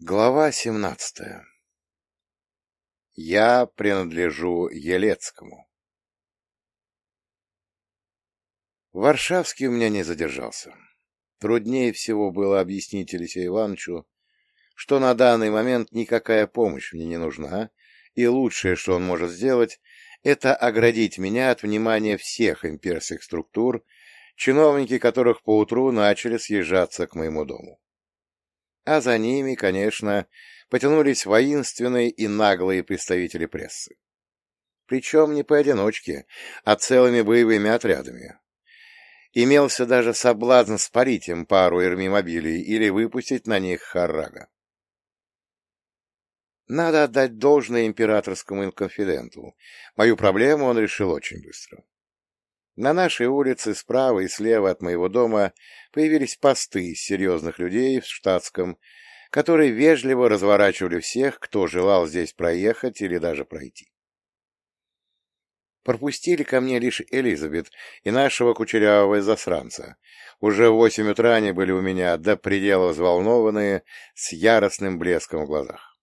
Глава семнадцатая Я принадлежу Елецкому. Варшавский у меня не задержался. Труднее всего было объяснить Алексею Ивановичу, что на данный момент никакая помощь мне не нужна, и лучшее, что он может сделать, это оградить меня от внимания всех имперских структур, чиновники которых поутру начали съезжаться к моему дому а за ними, конечно, потянулись воинственные и наглые представители прессы. Причем не поодиночке, а целыми боевыми отрядами. Имелся даже соблазн спарить им пару эрмимобилей или выпустить на них харрага. Надо отдать должное императорскому инконфиденту. Мою проблему он решил очень быстро. На нашей улице справа и слева от моего дома появились посты серьезных людей в штатском, которые вежливо разворачивали всех, кто желал здесь проехать или даже пройти. Пропустили ко мне лишь Элизабет и нашего кучерявого засранца. Уже в восемь утра они были у меня до предела взволнованные, с яростным блеском в глазах.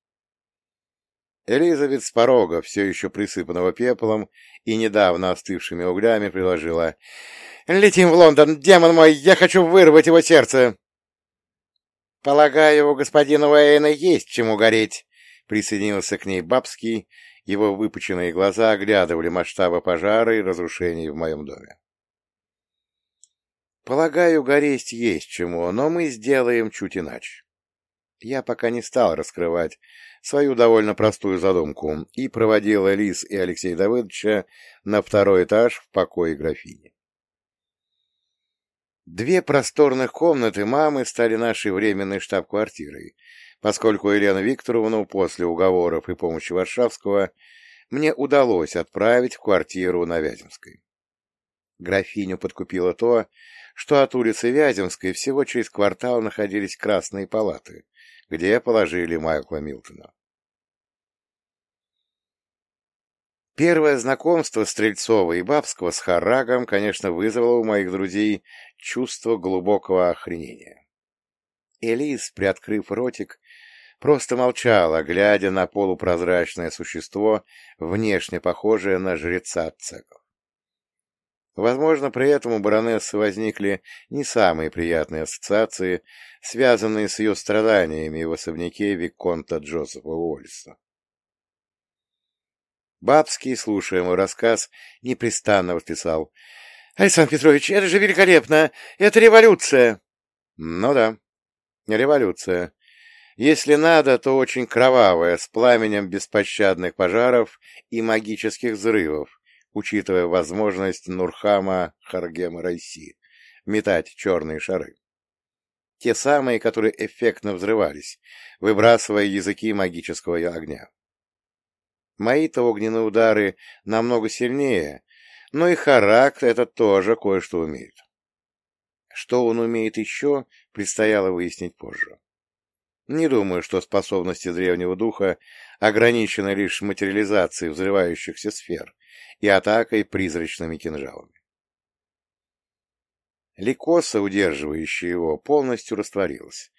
Элизабет с порога, все еще присыпанного пеплом и недавно остывшими углями, предложила. — Летим в Лондон, демон мой, я хочу вырвать его сердце! — Полагаю, у господина Уэйна есть чему гореть, — присоединился к ней Бабский. Его выпученные глаза оглядывали масштабы пожара и разрушений в моем доме. Полагаю, гореть есть чему, но мы сделаем чуть иначе. Я пока не стал раскрывать свою довольно простую задумку и проводил Элис и Алексея Давыдовича на второй этаж в покое графини. Две просторных комнаты мамы стали нашей временной штаб-квартирой, поскольку Елену Викторовну после уговоров и помощи Варшавского мне удалось отправить в квартиру на Вяземской. Графиню подкупило то, что от улицы Вяземской всего через квартал находились красные палаты, где положили Майкла Милтона. Первое знакомство Стрельцова и Бабского с Харагом, конечно, вызвало у моих друзей чувство глубокого охренения. Элис, приоткрыв ротик, просто молчала, глядя на полупрозрачное существо, внешне похожее на жреца цеков. Возможно, при этом у баронессы возникли не самые приятные ассоциации, связанные с ее страданиями в особняке Виконта Джозефа Уоллиса. Бабский, слушая мой рассказ, непрестанно восклицал. — Александр Петрович, это же великолепно! Это революция! — Ну да, революция. Если надо, то очень кровавая, с пламенем беспощадных пожаров и магических взрывов, учитывая возможность Нурхама Харгема Райси метать черные шары. Те самые, которые эффектно взрывались, выбрасывая языки магического огня. Мои-то огненные удары намного сильнее, но и Харак это тоже кое-что умеет. Что он умеет еще, предстояло выяснить позже. Не думаю, что способности древнего духа ограничены лишь материализацией взрывающихся сфер и атакой призрачными кинжалами. Ликоса, удерживающая его, полностью растворилась,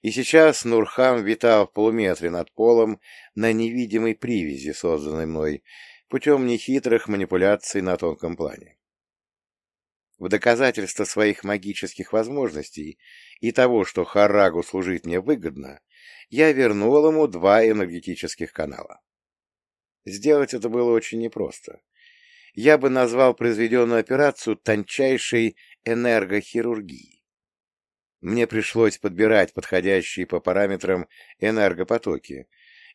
и сейчас Нурхам витал в полуметре над полом на невидимой привязи, созданной мной, путем нехитрых манипуляций на тонком плане. В доказательство своих магических возможностей и того, что Харагу служить мне выгодно, я вернул ему два энергетических канала. Сделать это было очень непросто. Я бы назвал произведенную операцию тончайшей энергохирургией. Мне пришлось подбирать подходящие по параметрам энергопотоки,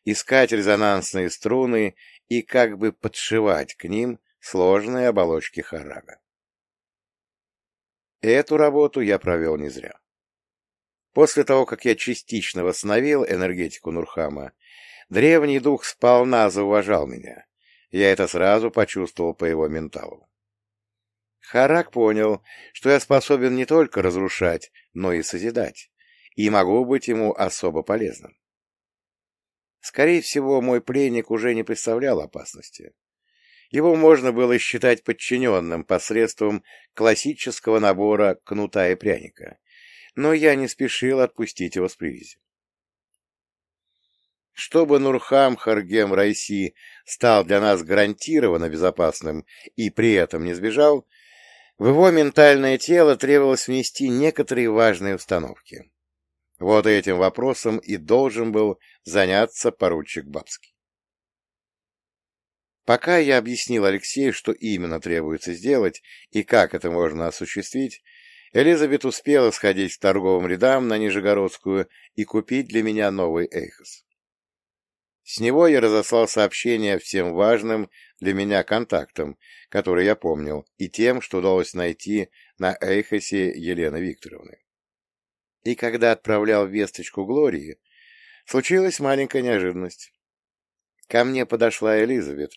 искать резонансные струны и как бы подшивать к ним сложные оболочки Харага. Эту работу я провел не зря. После того, как я частично восстановил энергетику Нурхама, древний дух сполна зауважал меня. Я это сразу почувствовал по его менталу. Харак понял, что я способен не только разрушать, но и созидать, и могу быть ему особо полезным. Скорее всего, мой пленник уже не представлял опасности. Его можно было считать подчиненным посредством классического набора кнута и пряника, но я не спешил отпустить его с привязи. Чтобы Нурхам Харгем Райси стал для нас гарантированно безопасным и при этом не сбежал, в его ментальное тело требовалось внести некоторые важные установки. Вот этим вопросом и должен был заняться поручик Бабский. Пока я объяснил Алексею, что именно требуется сделать и как это можно осуществить, Элизабет успела сходить к торговым рядам на Нижегородскую и купить для меня новый Эйхос. С него я разослал сообщение всем важным для меня контактам, которые я помнил, и тем, что удалось найти на Эйхосе Елены Викторовны. И когда отправлял весточку Глории, случилась маленькая неожиданность. Ко мне подошла Элизабет,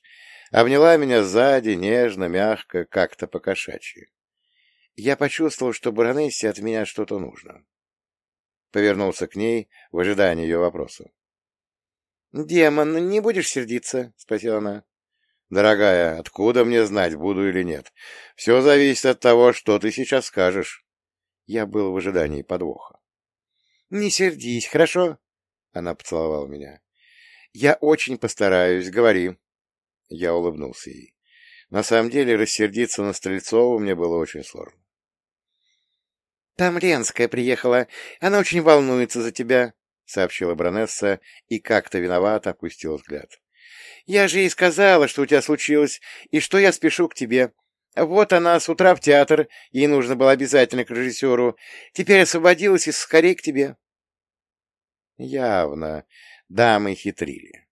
обняла меня сзади, нежно, мягко, как-то по-кошачьи. Я почувствовал, что баронессе от меня что-то нужно. Повернулся к ней в ожидании ее вопроса. — Демон, не будешь сердиться? — спросила она. — Дорогая, откуда мне знать, буду или нет? Все зависит от того, что ты сейчас скажешь. Я был в ожидании подвоха. — Не сердись, хорошо? Она поцеловала меня. Я очень постараюсь, говори. Я улыбнулся ей. На самом деле, рассердиться на Стрельцову мне было очень сложно. «Там Ленская приехала. Она очень волнуется за тебя», — сообщила баронесса и как-то виновато опустила взгляд. «Я же ей сказала, что у тебя случилось, и что я спешу к тебе. Вот она с утра в театр, ей нужно было обязательно к режиссеру. Теперь освободилась и скорее к тебе». Явно дамы хитрили.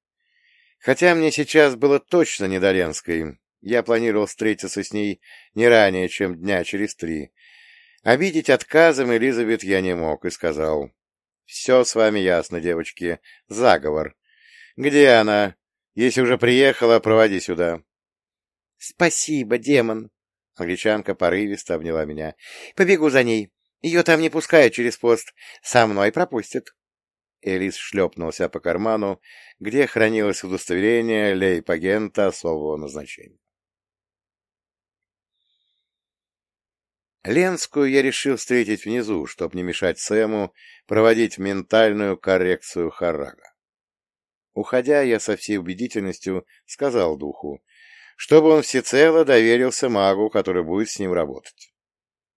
Хотя мне сейчас было точно не до Ленской. Я планировал встретиться с ней не ранее, чем дня через три. Обидеть отказом Элизабет я не мог и сказал. — Все с вами ясно, девочки. Заговор. Где она? Если уже приехала, проводи сюда. — Спасибо, демон. Англичанка порывисто обняла меня. — Побегу за ней. Ее там не пускают через пост. Со мной пропустят. Элис шлепнулся по карману, где хранилось удостоверение лейб-агента особого назначения. Ленскую я решил встретить внизу, чтобы не мешать Сэму проводить ментальную коррекцию Харага. Уходя, я со всей убедительностью сказал духу, чтобы он всецело доверился магу, который будет с ним работать.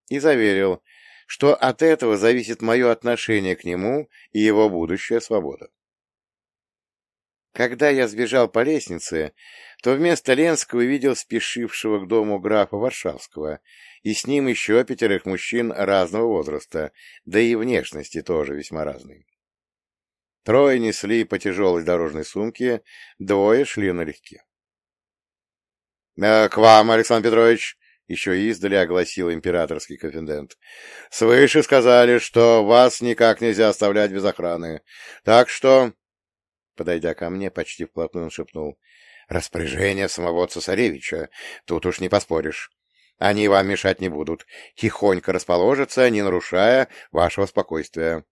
И заверил, что от этого зависит мое отношение к нему и его будущая свобода. Когда я сбежал по лестнице, то вместо Ленского видел спешившего к дому графа Варшавского, и с ним еще пятерых мужчин разного возраста, да и внешности тоже весьма разной. Трое несли по тяжелой дорожной сумке, двое шли налегке. «Э, — К вам, Александр Петрович! Еще издали огласил императорский конфидент. — Свыше сказали, что вас никак нельзя оставлять без охраны. Так что... Подойдя ко мне, почти вплотную он шепнул. — Распоряжение самого цесаревича. Тут уж не поспоришь. Они вам мешать не будут. Тихонько расположатся, не нарушая вашего спокойствия.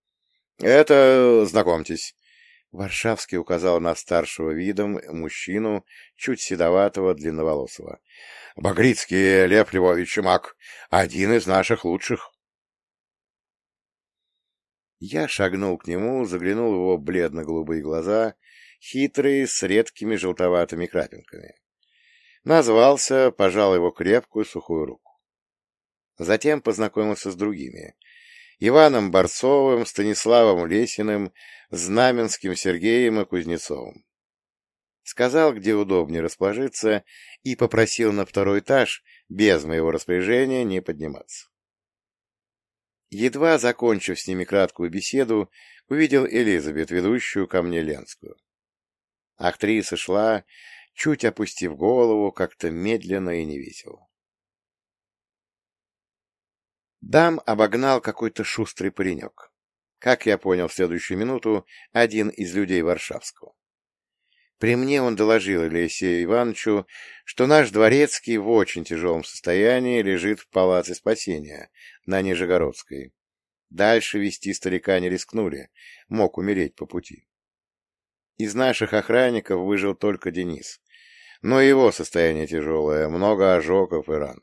Это... знакомьтесь. Варшавский указал на старшего видом мужчину, чуть седоватого, длинноволосого. Багрицкий Лев Львович Мак, один из наших лучших. Я шагнул к нему, заглянул в его бледно-голубые глаза, хитрые, с редкими желтоватыми крапинками. Назвался, пожал его крепкую сухую руку. Затем познакомился с другими. Иваном Борцовым, Станиславом Лесиным, Знаменским Сергеем и Кузнецовым сказал, где удобнее расположиться, и попросил на второй этаж, без моего распоряжения, не подниматься. Едва закончив с ними краткую беседу, увидел Элизабет, ведущую ко мне Ленскую. Актриса шла, чуть опустив голову, как-то медленно и невесело. Дам обогнал какой-то шустрый паренек. Как я понял в следующую минуту, один из людей Варшавского. При мне он доложил Алексею Ивановичу, что наш дворецкий в очень тяжелом состоянии лежит в палаце спасения на Нижегородской. Дальше вести старика не рискнули, мог умереть по пути. Из наших охранников выжил только Денис, но его состояние тяжелое, много ожогов и ран.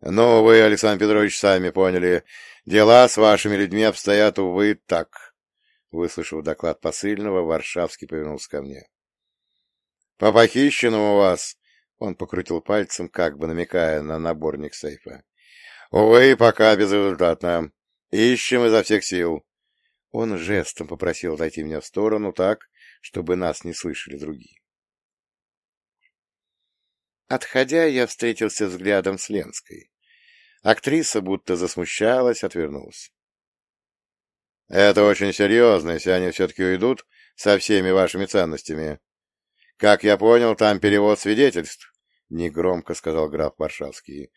Но вы, Александр Петрович, сами поняли, дела с вашими людьми обстоят, увы, так. Выслушав доклад посыльного, Варшавский повернулся ко мне. — По похищенному вас! — он покрутил пальцем, как бы намекая на наборник сейфа. — Увы, пока безрезультатно. Ищем изо всех сил. Он жестом попросил отойти меня в сторону так, чтобы нас не слышали другие. Отходя, я встретился взглядом с Ленской. Актриса будто засмущалась, отвернулась. — Это очень серьезно, если они все-таки уйдут со всеми вашими ценностями. Как я понял, там перевод свидетельств, — негромко сказал граф Варшавский.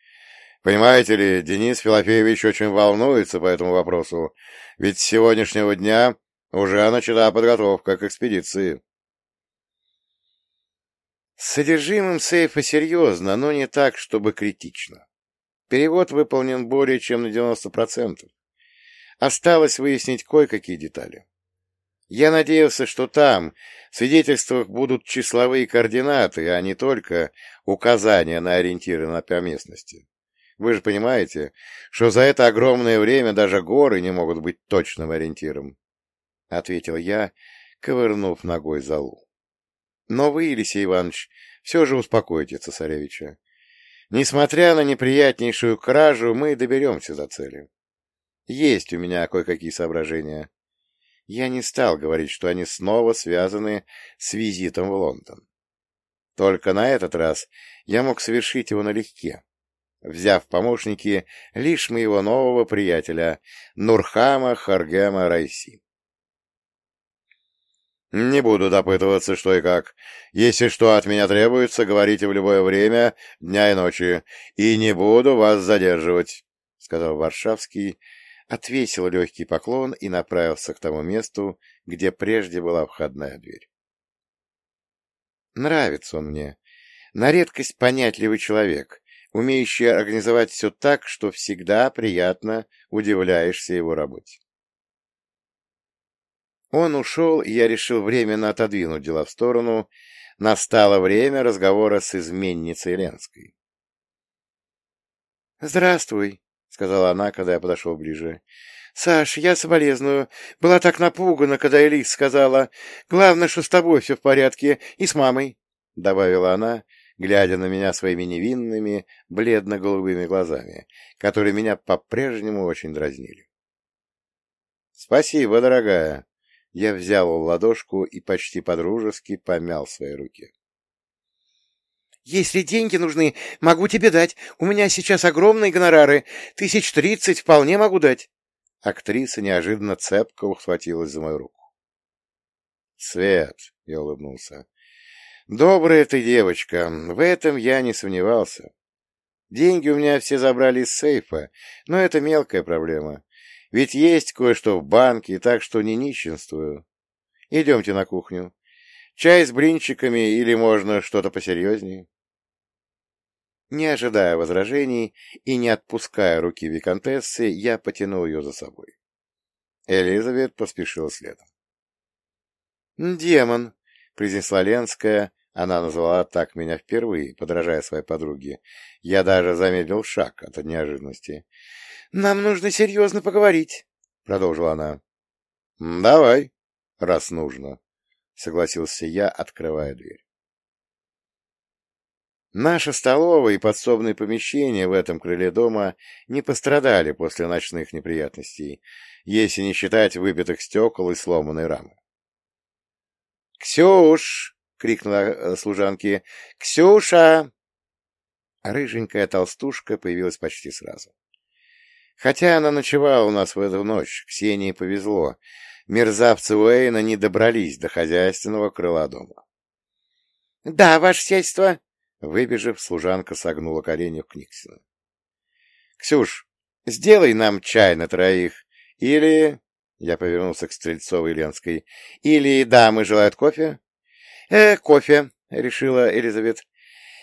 Понимаете ли, Денис Филофеевич очень волнуется по этому вопросу, ведь с сегодняшнего дня уже начата подготовка к экспедиции. С содержимым сейфа серьезно, но не так, чтобы критично. Перевод выполнен более чем на 90%. Осталось выяснить кое-какие детали. Я надеялся, что там в свидетельствах будут числовые координаты, а не только указания на ориентиры на по местности. Вы же понимаете, что за это огромное время даже горы не могут быть точным ориентиром, — ответил я, ковырнув ногой залу. Но вы, Елисей Иванович, все же успокойте цесаревича. Несмотря на неприятнейшую кражу, мы доберемся до цели. Есть у меня кое-какие соображения. Я не стал говорить, что они снова связаны с визитом в Лондон. Только на этот раз я мог совершить его налегке, взяв помощники лишь моего нового приятеля Нурхама Харгема Райси. Не буду допытываться, что и как. Если что от меня требуется, говорите в любое время, дня и ночи, и не буду вас задерживать, — сказал Варшавский, отвесил легкий поклон и направился к тому месту, где прежде была входная дверь. Нравится он мне. На редкость понятливый человек, умеющий организовать все так, что всегда приятно удивляешься его работе. Он ушел, и я решил временно отодвинуть дела в сторону. Настало время разговора с изменницей Ленской. «Здравствуй», — сказала она, когда я подошел ближе. «Саш, я соболезную. Была так напугана, когда Элис сказала. Главное, что с тобой все в порядке, и с мамой», — добавила она, глядя на меня своими невинными, бледно-голубыми глазами, которые меня по-прежнему очень дразнили. «Спасибо, дорогая», я взял ладошку и почти подружески помял свои руки. «Если деньги нужны, могу тебе дать. У меня сейчас огромные гонорары. Тысяч тридцать вполне могу дать». Актриса неожиданно цепко ухватилась за мою руку. «Свет», — я улыбнулся, — «добрая ты девочка, в этом я не сомневался. Деньги у меня все забрали из сейфа, но это мелкая проблема. Ведь есть кое-что в банке, так что не нищенствую. Идемте на кухню. Чай с блинчиками или можно что-то посерьезнее?» Не ожидая возражений и не отпуская руки виконтессы, я потянул ее за собой. Элизабет поспешила следом. «Демон», — произнесла Ленская, она назвала так меня впервые, подражая своей подруге. Я даже замедлил шаг от неожиданности. Нам нужно серьезно поговорить, — продолжила она. — Давай, раз нужно, — согласился я, открывая дверь. Наша столовая и подсобные помещения в этом крыле дома не пострадали после ночных неприятностей, если не считать выбитых стекол и сломанной рамы. «Ксюш!» — крикнула э, служанке. «Ксюша!» Рыженькая толстушка появилась почти сразу. Хотя она ночевала у нас в эту ночь, Ксении повезло. Мерзавцы Уэйна не добрались до хозяйственного крыла дома. — Да, ваше сельство! — выбежав, служанка согнула колени в Книксина. — Ксюш, сделай нам чай на троих. Или... Я повернулся к Стрельцовой Ленской. «Или дамы желают кофе?» «Э, кофе», — решила Елизавета.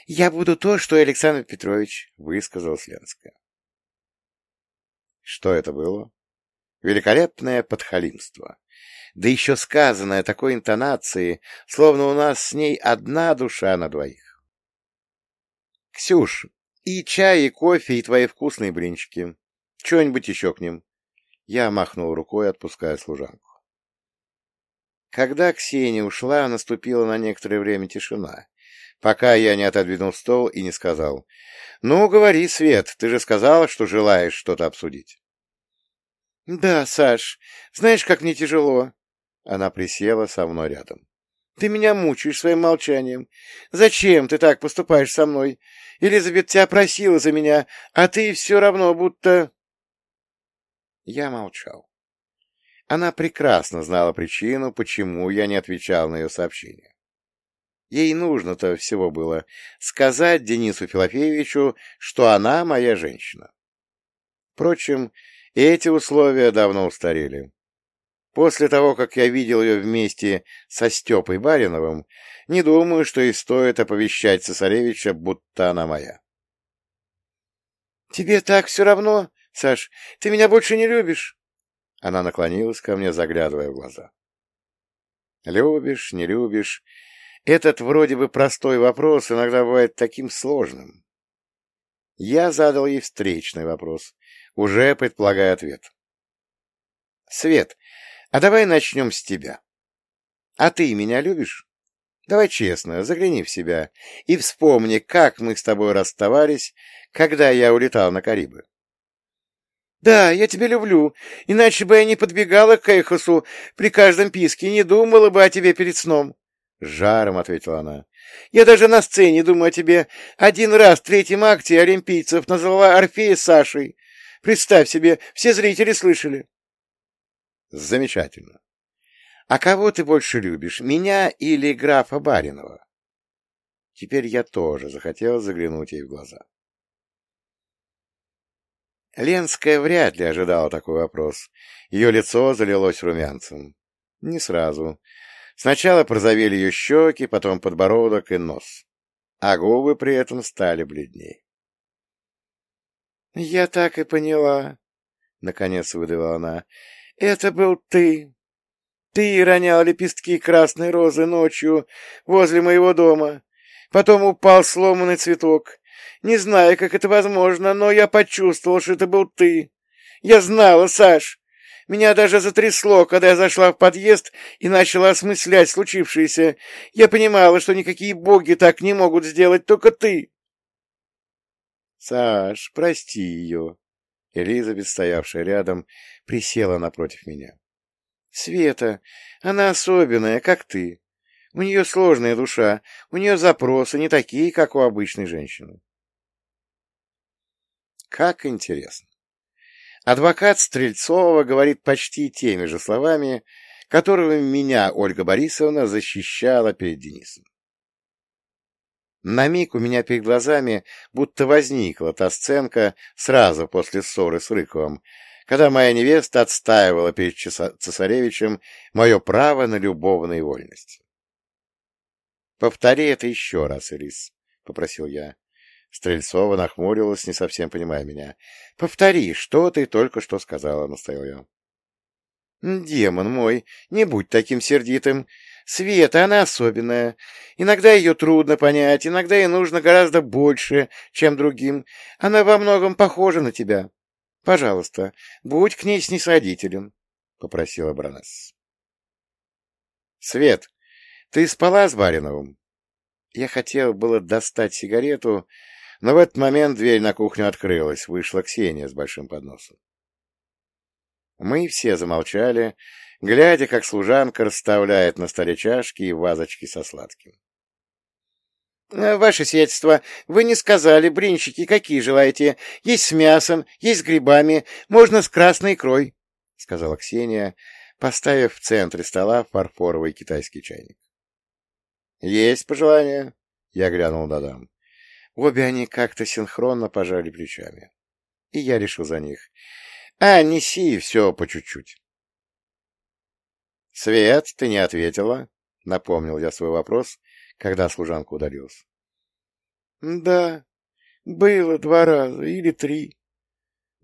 «Я буду то, что Александр Петрович», — высказалась Ленская. Что это было? Великолепное подхалимство. Да еще сказанное такой интонацией, словно у нас с ней одна душа на двоих. Ксюш, и чай, и кофе, и твои вкусные блинчики. Что-нибудь еще к ним. Я махнул рукой, отпуская служанку. Когда Ксения ушла, наступила на некоторое время тишина, пока я не отодвинул стол и не сказал. — Ну, говори, Свет, ты же сказала, что желаешь что-то обсудить. — Да, Саш, знаешь, как мне тяжело. Она присела со мной рядом. — Ты меня мучаешь своим молчанием. Зачем ты так поступаешь со мной? Элизабет тебя просила за меня, а ты все равно будто... Я молчал. Она прекрасно знала причину, почему я не отвечал на ее сообщение. Ей нужно-то всего было сказать Денису Филофеевичу, что она моя женщина. Впрочем, эти условия давно устарели. После того, как я видел ее вместе со Степой Бариновым, не думаю, что и стоит оповещать цесаревича, будто она моя. — Тебе так все равно, Саш? Ты меня больше не любишь? Она наклонилась ко мне, заглядывая в глаза. — Любишь, не любишь? Этот вроде бы простой вопрос иногда бывает таким сложным. Я задал ей встречный вопрос, уже предполагая ответ. — Свет, а давай начнем с тебя. А ты меня любишь? Давай честно, загляни в себя и вспомни, как мы с тобой расставались, когда я улетал на Карибы. Да, я тебя люблю, иначе бы я не подбегала к Эйхосу при каждом писке и не думала бы о тебе перед сном. — жаром ответила она. — Я даже на сцене думаю о тебе. Один раз в третьем акте олимпийцев назвала Орфея Сашей. Представь себе, все зрители слышали. — Замечательно. А кого ты больше любишь, меня или графа Баринова? Теперь я тоже захотел заглянуть ей в глаза. Ленская вряд ли ожидала такой вопрос. Ее лицо залилось румянцем. Не сразу. Сначала прозовели ее щеки, потом подбородок и нос. А губы при этом стали бледнее. — Я так и поняла, — наконец выдавила она. — Это был ты. Ты ронял лепестки красной розы ночью возле моего дома. Потом упал сломанный цветок. Не знаю, как это возможно, но я почувствовал, что это был ты. Я знала, Саш. Меня даже затрясло, когда я зашла в подъезд и начала осмыслять случившееся. Я понимала, что никакие боги так не могут сделать, только ты. Саш, прости ее. Элизабет, стоявшая рядом, присела напротив меня. Света, она особенная, как ты. У нее сложная душа, у нее запросы не такие, как у обычной женщины. Как интересно. Адвокат Стрельцова говорит почти теми же словами, которыми меня Ольга Борисовна защищала перед Денисом. На миг у меня перед глазами будто возникла та сценка сразу после ссоры с Рыковым, когда моя невеста отстаивала перед цесаревичем мое право на любовные вольности. — Повтори это еще раз, Элис, — попросил я. Стрельцова нахмурилась, не совсем понимая меня. — Повтори, что ты только что сказала, — настоял я. — Демон мой, не будь таким сердитым. Света, она особенная. Иногда ее трудно понять, иногда ей нужно гораздо больше, чем другим. Она во многом похожа на тебя. Пожалуйста, будь к ней снисходителен, — попросила Бронесс. — Свет, ты спала с Бариновым? Я хотел было достать сигарету, но в этот момент дверь на кухню открылась, вышла Ксения с большим подносом. Мы все замолчали, глядя, как служанка расставляет на столе чашки и вазочки со сладким. «Э, — Ваше сиятельство, вы не сказали, блинчики какие желаете? Есть с мясом, есть с грибами, можно с красной икрой, — сказала Ксения, поставив в центре стола фарфоровый китайский чайник. — Есть пожелания? — я глянул на дам. Обе они как-то синхронно пожали плечами. И я решил за них. А, неси все по чуть-чуть. «Свет, ты не ответила?» — напомнил я свой вопрос, когда служанка удалилась. «Да, было два раза или три», —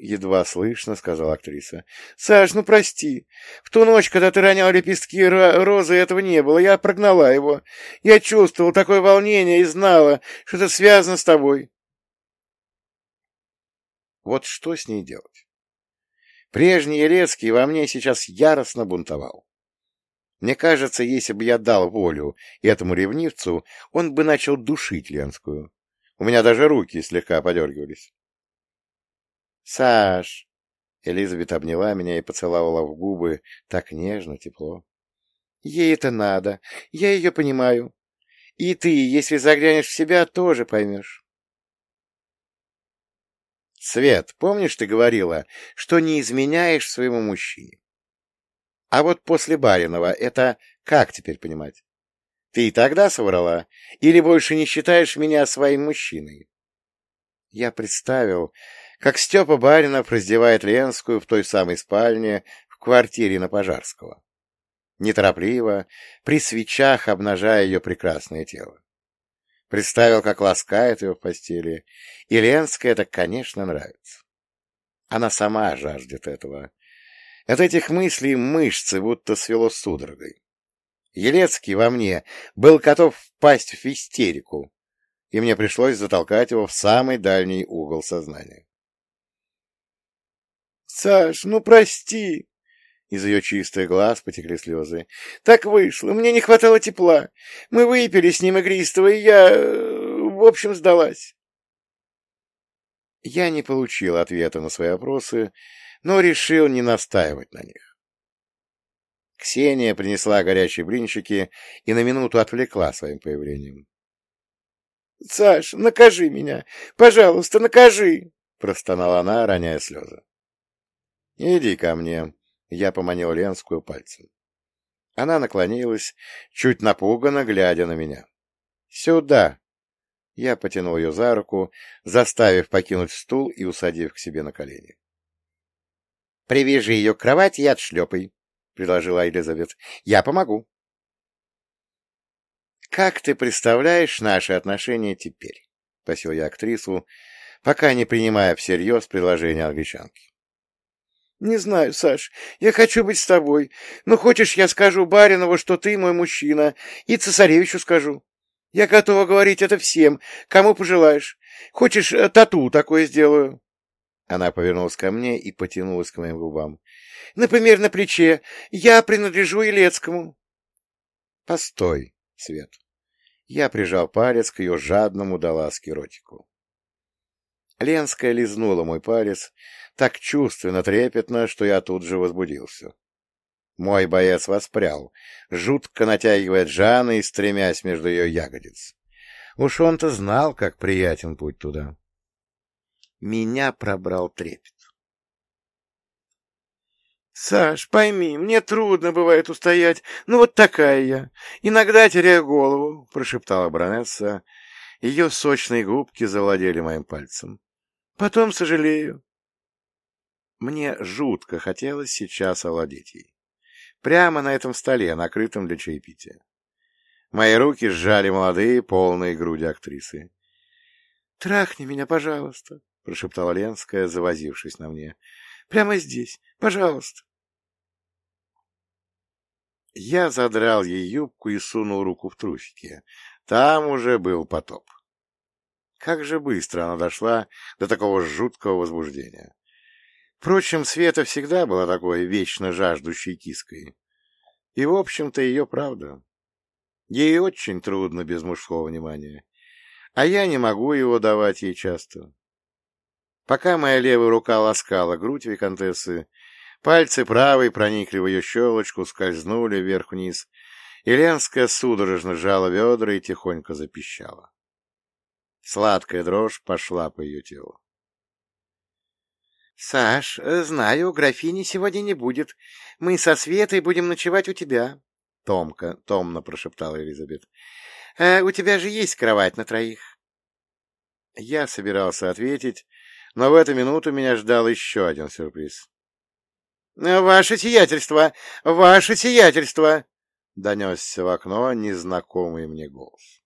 едва слышно сказала актриса. — Саш, ну прости. В ту ночь, когда ты ронял лепестки розы, этого не было. Я прогнала его. Я чувствовал такое волнение и знала, что это связано с тобой. Вот что с ней делать? Прежний Елецкий во мне сейчас яростно бунтовал. Мне кажется, если бы я дал волю этому ревнивцу, он бы начал душить Ленскую. У меня даже руки слегка подергивались. — Саш! — Элизабет обняла меня и поцеловала в губы так нежно, тепло. — Ей это надо. Я ее понимаю. И ты, если заглянешь в себя, тоже поймешь. Свет, помнишь, ты говорила, что не изменяешь своему мужчине? А вот после Баринова это как теперь понимать? Ты и тогда соврала? Или больше не считаешь меня своим мужчиной? Я представил, как Степа Баринов раздевает Ленскую в той самой спальне в квартире на Пожарского. Неторопливо, при свечах обнажая ее прекрасное тело. Представил, как ласкает ее в постели, и Ленская это, конечно, нравится. Она сама жаждет этого, от этих мыслей мышцы будто свело судорогой. Елецкий во мне был готов впасть в истерику, и мне пришлось затолкать его в самый дальний угол сознания. — Саш, ну прости! Из ее чистых глаз потекли слезы. — Так вышло, мне не хватало тепла. Мы выпили с ним игристого, и я, э, в общем, сдалась. Я не получил ответа на свои вопросы, но решил не настаивать на них. Ксения принесла горячие блинчики и на минуту отвлекла своим появлением. — Саш, накажи меня! Пожалуйста, накажи! — простонала она, роняя слезы. — Иди ко мне, — я поманил Ленскую пальцем. Она наклонилась, чуть напуганно, глядя на меня. — Сюда! Я потянул ее за руку, заставив покинуть стул и усадив к себе на колени. Привяжи ее к кровати и отшлепай, — предложила Елизавета. — Я помогу. — Как ты представляешь наши отношения теперь? — спросил я актрису, пока не принимая всерьез предложение англичанки. — Не знаю, Саш, я хочу быть с тобой. Но хочешь, я скажу Баринову, что ты мой мужчина, и цесаревичу скажу. Я готова говорить это всем, кому пожелаешь. Хочешь, э, тату такое сделаю? Она повернулась ко мне и потянулась к моим губам. — Например, на плече. Я принадлежу Елецкому. — Постой, Свет. Я прижал палец к ее жадному до ласки ротику. Ленская лизнула мой палец так чувственно, трепетно, что я тут же возбудился. Мой боец воспрял, жутко натягивая Джана и стремясь между ее ягодиц. Уж он-то знал, как приятен путь туда. Меня пробрал трепет. «Саш, пойми, мне трудно бывает устоять, ну вот такая я. Иногда теряю голову», — прошептала баронесса. Ее сочные губки завладели моим пальцем. «Потом сожалею». Мне жутко хотелось сейчас овладеть ей. Прямо на этом столе, накрытом для чаепития. Мои руки сжали молодые, полные груди актрисы. «Трахни меня, пожалуйста», — прошептала Ленская, завозившись на мне. — Прямо здесь. Пожалуйста. Я задрал ей юбку и сунул руку в трусики. Там уже был потоп. Как же быстро она дошла до такого жуткого возбуждения. Впрочем, Света всегда была такой вечно жаждущей киской. И, в общем-то, ее правда. Ей очень трудно без мужского внимания. А я не могу его давать ей часто. Пока моя левая рука ласкала грудь виконтессы, пальцы правой проникли в ее щелочку, скользнули вверх-вниз, и Ленская судорожно сжала бедра и тихонько запищала. Сладкая дрожь пошла по ее телу. — Саш, знаю, графини сегодня не будет. Мы со Светой будем ночевать у тебя, — томко, томно прошептала Элизабет. «Э, — У тебя же есть кровать на троих. Я собирался ответить, но в эту минуту меня ждал еще один сюрприз. — Ваше сиятельство! Ваше сиятельство! — донесся в окно незнакомый мне голос.